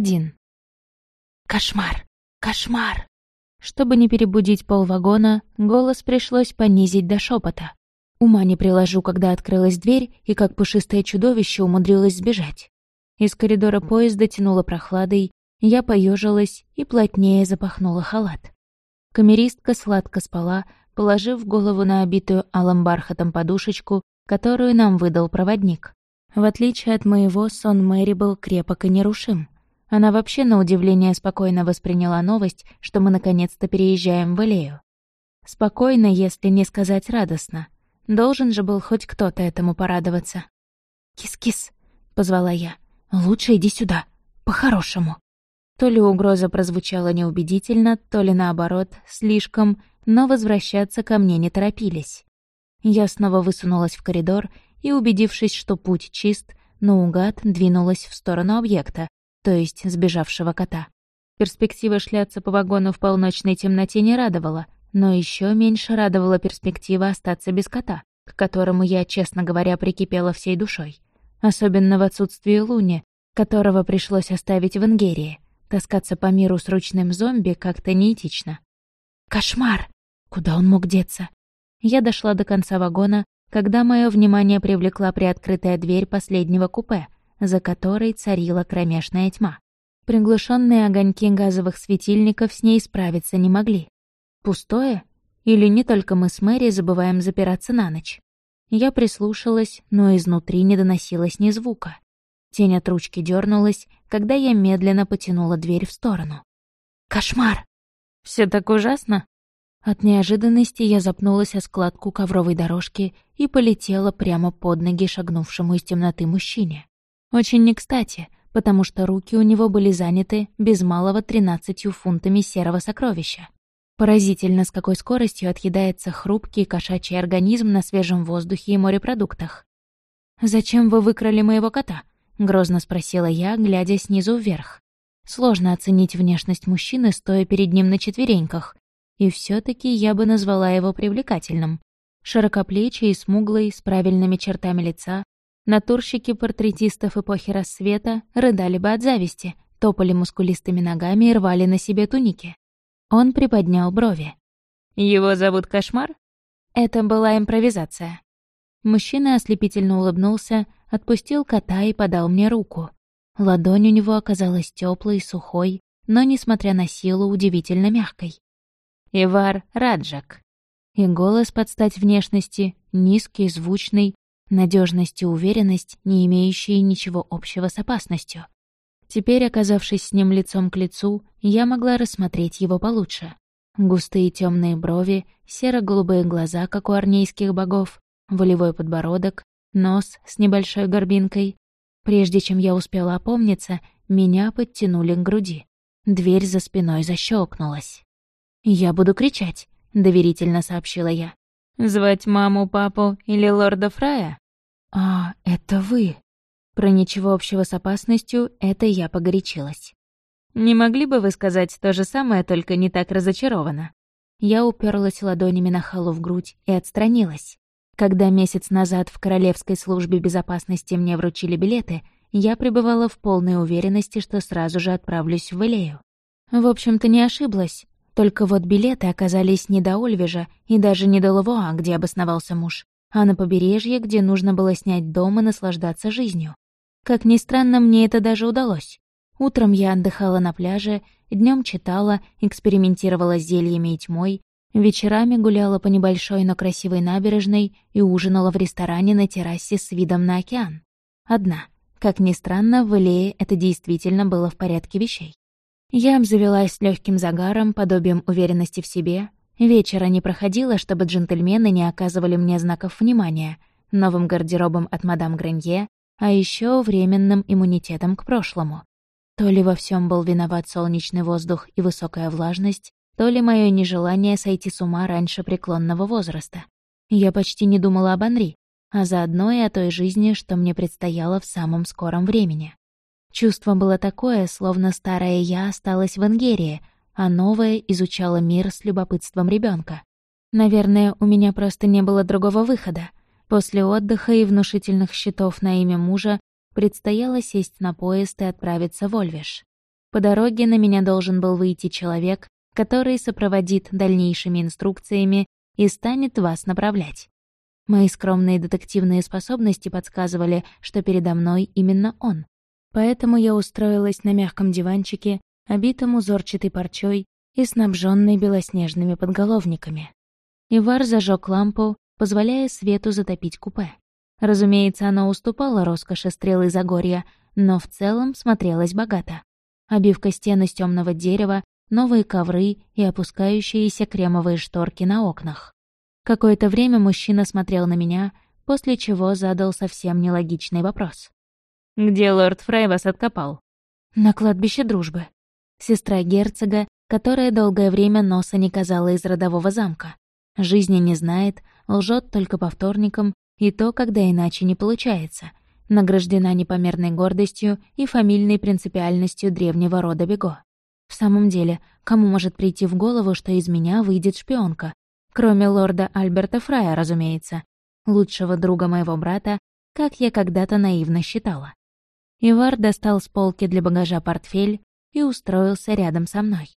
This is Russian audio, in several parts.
Один. Кошмар! Кошмар! Чтобы не перебудить полвагона, голос пришлось понизить до шепота. Ума не приложу, когда открылась дверь и как пушистое чудовище умудрилось сбежать. Из коридора поезда тянуло прохладой, я поежилась и плотнее запахнула халат. Камеристка сладко спала, положив голову на обитую алым бархатом подушечку, которую нам выдал проводник. В отличие от моего, сон Мэри был крепок и нерушим. Она вообще на удивление спокойно восприняла новость, что мы наконец-то переезжаем в Элею. Спокойно, если не сказать радостно. Должен же был хоть кто-то этому порадоваться. «Кис-кис», — позвала я, — «лучше иди сюда, по-хорошему». То ли угроза прозвучала неубедительно, то ли наоборот, слишком, но возвращаться ко мне не торопились. Я снова высунулась в коридор и, убедившись, что путь чист, наугад двинулась в сторону объекта, то есть сбежавшего кота. Перспектива шляться по вагону в полночной темноте не радовала, но еще меньше радовала перспектива остаться без кота, к которому я, честно говоря, прикипела всей душой. Особенно в отсутствии Луни, которого пришлось оставить в Ингерии. Таскаться по миру с ручным зомби как-то неэтично. Кошмар! Куда он мог деться? Я дошла до конца вагона, когда мое внимание привлекла приоткрытая дверь последнего купе, за которой царила кромешная тьма. Приглушенные огоньки газовых светильников с ней справиться не могли. Пустое? Или не только мы с Мэри забываем запираться на ночь? Я прислушалась, но изнутри не доносилось ни звука. Тень от ручки дернулась, когда я медленно потянула дверь в сторону. «Кошмар!» Все так ужасно?» От неожиданности я запнулась о складку ковровой дорожки и полетела прямо под ноги шагнувшему из темноты мужчине. Очень не кстати, потому что руки у него были заняты без малого тринадцатью фунтами серого сокровища. Поразительно, с какой скоростью отъедается хрупкий кошачий организм на свежем воздухе и морепродуктах. «Зачем вы выкрали моего кота?» — грозно спросила я, глядя снизу вверх. Сложно оценить внешность мужчины, стоя перед ним на четвереньках, и все таки я бы назвала его привлекательным. Широкоплечий смуглый, с правильными чертами лица, натурщики портретистов эпохи рассвета рыдали бы от зависти, топали мускулистыми ногами и рвали на себе туники. Он приподнял брови. «Его зовут Кошмар?» Это была импровизация. Мужчина ослепительно улыбнулся, отпустил кота и подал мне руку. Ладонь у него оказалась теплой сухой, но, несмотря на силу, удивительно мягкой. Ивар Раджак. И голос под стать внешности, низкий, звучный, надежность и уверенность, не имеющие ничего общего с опасностью. Теперь, оказавшись с ним лицом к лицу, я могла рассмотреть его получше. Густые темные брови, серо-голубые глаза, как у армейских богов, волевой подбородок, нос с небольшой горбинкой. Прежде чем я успела опомниться, меня подтянули к груди. Дверь за спиной защелкнулась. «Я буду кричать», — доверительно сообщила я. «Звать маму, папу или лорда Фрая?» «А, это вы». Про ничего общего с опасностью это я погорячилась. «Не могли бы вы сказать то же самое, только не так разочарованно?» Я уперлась ладонями на халу в грудь и отстранилась. Когда месяц назад в Королевской службе безопасности мне вручили билеты, я пребывала в полной уверенности, что сразу же отправлюсь в Элею. В общем-то, не ошиблась. Только вот билеты оказались не до Ольвежа и даже не до Лавуа, где обосновался муж, а на побережье, где нужно было снять дом и наслаждаться жизнью. Как ни странно, мне это даже удалось. Утром я отдыхала на пляже, днем читала, экспериментировала с зельями и тьмой, вечерами гуляла по небольшой, но красивой набережной и ужинала в ресторане на террасе с видом на океан. Одна. Как ни странно, в Илее это действительно было в порядке вещей. Я обзавелась легким загаром, подобием уверенности в себе. Вечера не проходило, чтобы джентльмены не оказывали мне знаков внимания, новым гардеробом от мадам Гранье, а еще временным иммунитетом к прошлому. То ли во всем был виноват солнечный воздух и высокая влажность, то ли мое нежелание сойти с ума раньше преклонного возраста. Я почти не думала об Анри, а заодно и о той жизни, что мне предстояло в самом скором времени. Чувство было такое, словно старая я осталась в Ингерии, а новая изучала мир с любопытством ребенка. Наверное, у меня просто не было другого выхода. После отдыха и внушительных счетов на имя мужа предстояло сесть на поезд и отправиться в Ольвиш. По дороге на меня должен был выйти человек, который сопроводит дальнейшими инструкциями и станет вас направлять. Мои скромные детективные способности подсказывали, что передо мной именно он. Поэтому я устроилась на мягком диванчике, обитом узорчатой парчой и снабженной белоснежными подголовниками. Ивар зажег лампу, позволяя свету затопить купе. Разумеется, она уступала роскоши стрелы Загорья, но в целом смотрелась богато. Обивка стен из темного дерева, новые ковры и опускающиеся кремовые шторки на окнах. Какое-то время мужчина смотрел на меня, после чего задал совсем нелогичный вопрос. «Где лорд Фрей вас откопал?» «На кладбище дружбы». Сестра герцога, которая долгое время носа не казала из родового замка. Жизни не знает, лжет только по вторникам, и то, когда иначе не получается. Награждена непомерной гордостью и фамильной принципиальностью древнего рода Бего. В самом деле, кому может прийти в голову, что из меня выйдет шпионка? Кроме лорда Альберта Фрая, разумеется. Лучшего друга моего брата, как я когда-то наивно считала. Ивар достал с полки для багажа портфель и устроился рядом со мной.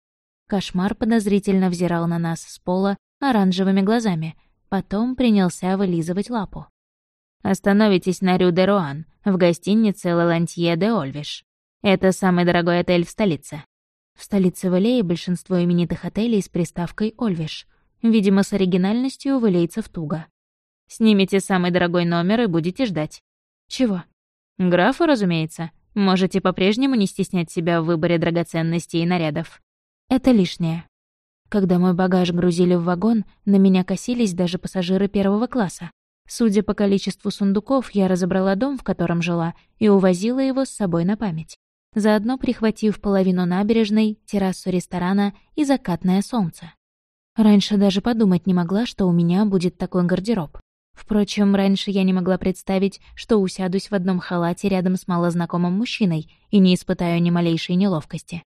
Кошмар подозрительно взирал на нас с пола оранжевыми глазами, потом принялся вылизывать лапу. «Остановитесь на Рю де Руан, в гостинице Лалантье де Ольвиш. Это самый дорогой отель в столице. В столице Валеи большинство именитых отелей с приставкой «Ольвиш». Видимо, с оригинальностью вылейцев туго. Снимите самый дорогой номер и будете ждать. Чего? Графу, разумеется. Можете по-прежнему не стеснять себя в выборе драгоценностей и нарядов. Это лишнее. Когда мой багаж грузили в вагон, на меня косились даже пассажиры первого класса. Судя по количеству сундуков, я разобрала дом, в котором жила, и увозила его с собой на память заодно прихватив половину набережной, террасу ресторана и закатное солнце. Раньше даже подумать не могла, что у меня будет такой гардероб. Впрочем, раньше я не могла представить, что усядусь в одном халате рядом с малознакомым мужчиной и не испытаю ни малейшей неловкости.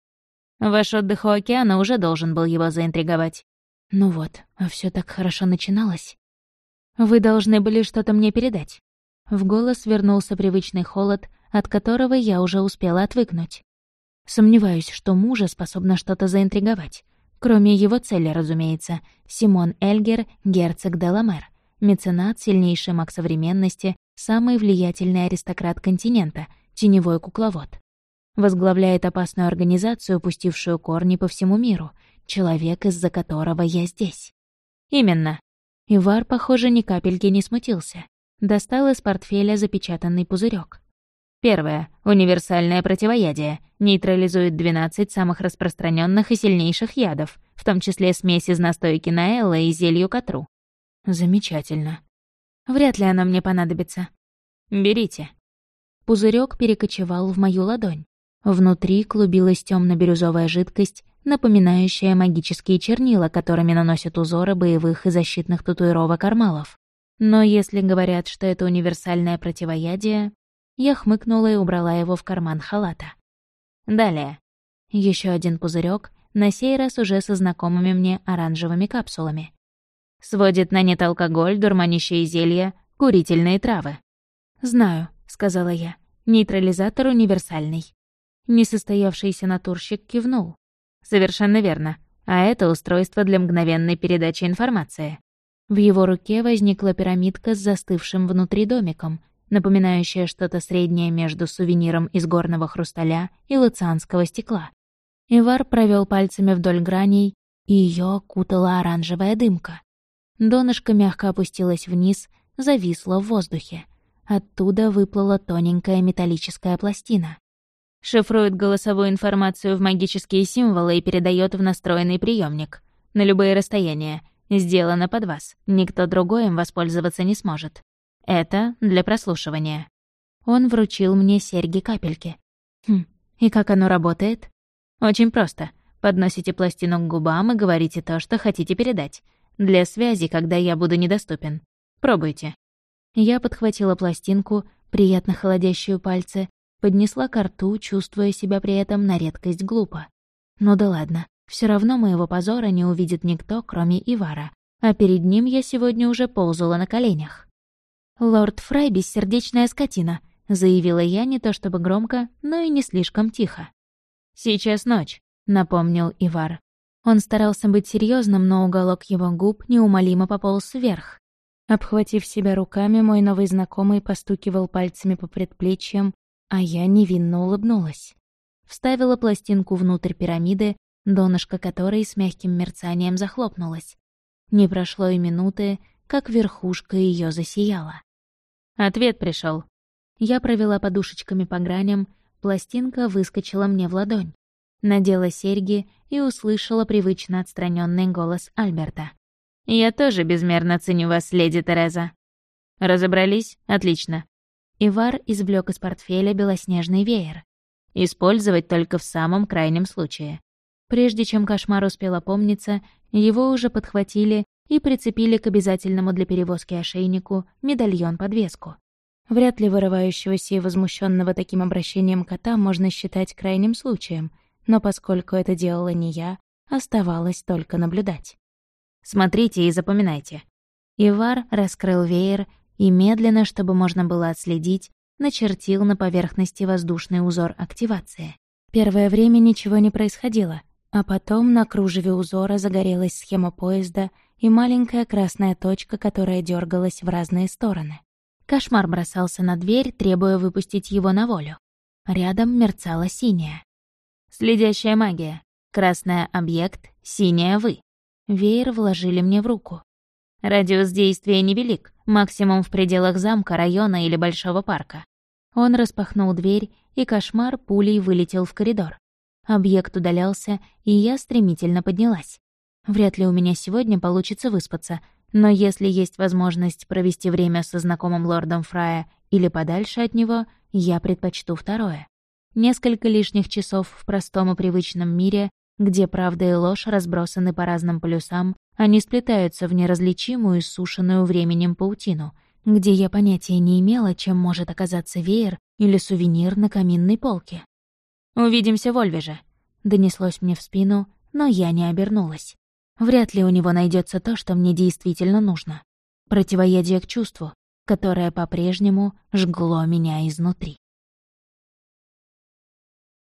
Ваш отдых у океана уже должен был его заинтриговать. Ну вот, а все так хорошо начиналось. Вы должны были что-то мне передать. В голос вернулся привычный холод, от которого я уже успела отвыкнуть. Сомневаюсь, что мужа способна что-то заинтриговать. Кроме его цели, разумеется, Симон Эльгер, герцог Деламер, меценат, сильнейший маг современности, самый влиятельный аристократ континента, теневой кукловод. Возглавляет опасную организацию, пустившую корни по всему миру, человек, из-за которого я здесь. Именно. Ивар, похоже, ни капельки не смутился. Достал из портфеля запечатанный пузырек. Первое. Универсальное противоядие. Нейтрализует 12 самых распространенных и сильнейших ядов, в том числе смесь из настойки наэлла и зелью котру. Замечательно. Вряд ли оно мне понадобится. Берите. Пузырек перекочевал в мою ладонь. Внутри клубилась темно бирюзовая жидкость, напоминающая магические чернила, которыми наносят узоры боевых и защитных татуировок армалов. Но если говорят, что это универсальное противоядие, я хмыкнула и убрала его в карман халата. Далее. Еще один пузырек, на сей раз уже со знакомыми мне оранжевыми капсулами. Сводит на нет алкоголь, дурманящие зелья, курительные травы. «Знаю», — сказала я. «Нейтрализатор универсальный». Несостоявшийся натурщик кивнул. «Совершенно верно. А это устройство для мгновенной передачи информации». В его руке возникла пирамидка с застывшим внутри домиком, напоминающая что-то среднее между сувениром из горного хрусталя и лацианского стекла. Ивар провел пальцами вдоль граней, и ее окутала оранжевая дымка. Донышко мягко опустилось вниз, зависло в воздухе. Оттуда выплыла тоненькая металлическая пластина. Шифрует голосовую информацию в магические символы и передает в настроенный приемник На любые расстояния. Сделано под вас. Никто другой им воспользоваться не сможет. Это для прослушивания. Он вручил мне серьги-капельки. Хм, и как оно работает? Очень просто. Подносите пластину к губам и говорите то, что хотите передать. Для связи, когда я буду недоступен. Пробуйте. Я подхватила пластинку, приятно холодящую пальцы, поднесла к рту, чувствуя себя при этом на редкость глупо. Ну да ладно, все равно моего позора не увидит никто, кроме Ивара, а перед ним я сегодня уже ползала на коленях. «Лорд Фрай — бессердечная скотина», — заявила я не то чтобы громко, но и не слишком тихо. «Сейчас ночь», — напомнил Ивар. Он старался быть серьезным, но уголок его губ неумолимо пополз вверх. Обхватив себя руками, мой новый знакомый постукивал пальцами по предплечьям, а я невинно улыбнулась. Вставила пластинку внутрь пирамиды, донышко которой с мягким мерцанием захлопнулось. Не прошло и минуты, как верхушка ее засияла. Ответ пришел. Я провела подушечками по граням, пластинка выскочила мне в ладонь. Надела серьги и услышала привычно отстраненный голос Альберта. «Я тоже безмерно ценю вас, леди Тереза». «Разобрались? Отлично». Ивар извлек из портфеля белоснежный веер. «Использовать только в самом крайнем случае». Прежде чем кошмар успел опомниться, его уже подхватили и прицепили к обязательному для перевозки ошейнику медальон-подвеску. Вряд ли вырывающегося и возмущенного таким обращением кота можно считать крайним случаем, но поскольку это делала не я, оставалось только наблюдать. «Смотрите и запоминайте». Ивар раскрыл веер и медленно, чтобы можно было отследить, начертил на поверхности воздушный узор активации. Первое время ничего не происходило, а потом на кружеве узора загорелась схема поезда и маленькая красная точка, которая дергалась в разные стороны. Кошмар бросался на дверь, требуя выпустить его на волю. Рядом мерцала синяя. «Следящая магия. Красная — объект, синяя — вы». Веер вложили мне в руку. Радиус действия невелик, максимум в пределах замка, района или большого парка. Он распахнул дверь, и кошмар пулей вылетел в коридор. Объект удалялся, и я стремительно поднялась. Вряд ли у меня сегодня получится выспаться, но если есть возможность провести время со знакомым лордом Фрая или подальше от него, я предпочту второе. Несколько лишних часов в простом и привычном мире, где правда и ложь разбросаны по разным полюсам, они сплетаются в неразличимую, сушеную временем паутину, где я понятия не имела, чем может оказаться веер или сувенир на каминной полке. «Увидимся в Ольвеже», — донеслось мне в спину, но я не обернулась. Вряд ли у него найдется то, что мне действительно нужно. Противоядие к чувству, которое по-прежнему жгло меня изнутри.